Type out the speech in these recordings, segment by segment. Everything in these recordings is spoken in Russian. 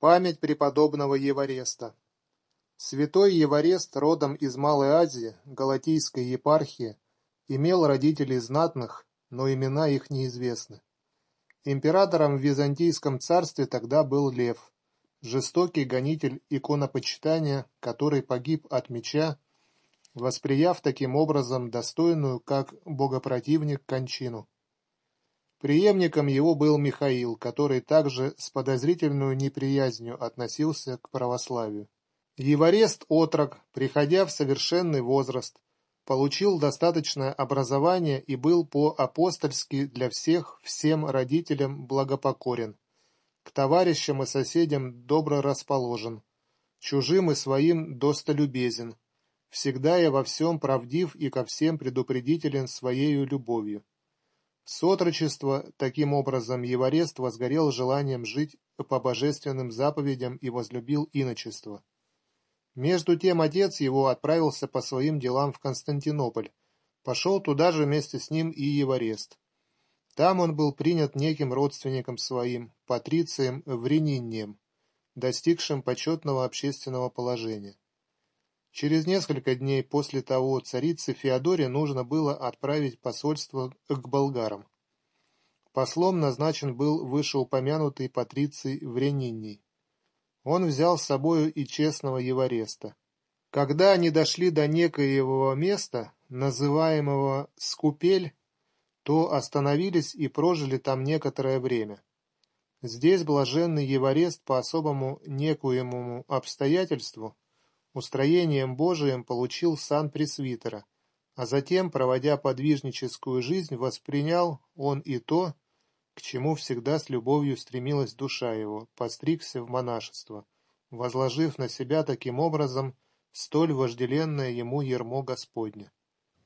Память преподобного Евареста Святой Еварест, родом из Малой Азии, Галатийской епархии, имел родителей знатных, но имена их неизвестны. Императором в Византийском царстве тогда был Лев, жестокий гонитель иконопочитания, который погиб от меча, восприяв таким образом достойную, как богопротивник, кончину. Преемником его был Михаил, который также с подозрительной неприязнью относился к православию. Еварест отрок, приходя в совершенный возраст, получил достаточное образование и был по-апостольски для всех, всем родителям благопокорен, к товарищам и соседям добро расположен, чужим и своим достолюбезен, всегда и во всем правдив и ко всем предупредителен своею любовью. С отрочества, таким образом, Еварест возгорел желанием жить по божественным заповедям и возлюбил иночество. Между тем отец его отправился по своим делам в Константинополь. Пошел туда же вместе с ним и Еварест. Там он был принят неким родственником своим, патрицием Врениннием, достигшим почетного общественного положения. Через несколько дней после того царице Феодоре нужно было отправить посольство к болгарам. Послом назначен был вышеупомянутый патриций Вренинний. Он взял с собою и честного Евареста. Когда они дошли до некоего места, называемого Скупель, то остановились и прожили там некоторое время. Здесь блаженный Еварест по особому некуемому обстоятельству устроением Божиим получил сан пресвитера, а затем, проводя подвижническую жизнь, воспринял он и то, к чему всегда с любовью стремилась душа его, постригся в монашество, возложив на себя таким образом столь вожделенное ему ермо Господне.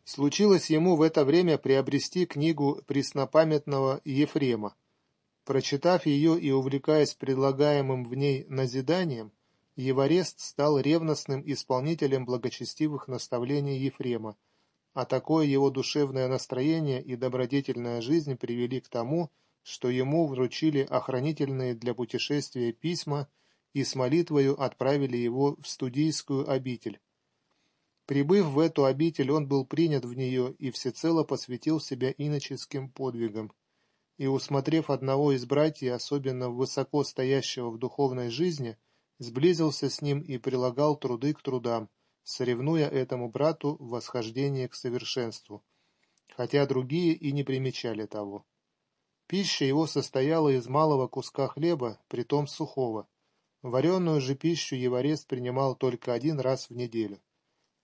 Случилось ему в это время приобрести книгу преснопамятного Ефрема. Прочитав ее и увлекаясь предлагаемым в ней назиданием, Еварест стал ревностным исполнителем благочестивых наставлений Ефрема, а такое его душевное настроение и добродетельная жизнь привели к тому, что ему вручили охранительные для путешествия письма и с молитвою отправили его в студийскую обитель. Прибыв в эту обитель, он был принят в нее и всецело посвятил себя иноческим подвигам. И, усмотрев одного из братьев, особенно высоко стоящего в духовной жизни, сблизился с ним и прилагал труды к трудам, соревнуя этому брату в восхождении к совершенству, хотя другие и не примечали того. Пища его состояла из малого куска хлеба, притом сухого. Вареную же пищу Еварест принимал только один раз в неделю.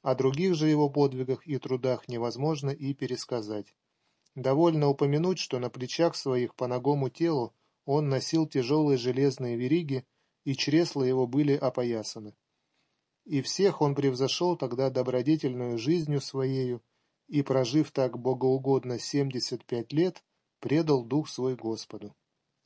О других же его подвигах и трудах невозможно и пересказать. Довольно упомянуть, что на плечах своих по ногому телу он носил тяжелые железные вериги, и чресла его были опоясаны. И всех он превзошел тогда добродетельную жизнью своею, и, прожив так богоугодно семьдесят пять лет, предал дух свой Господу.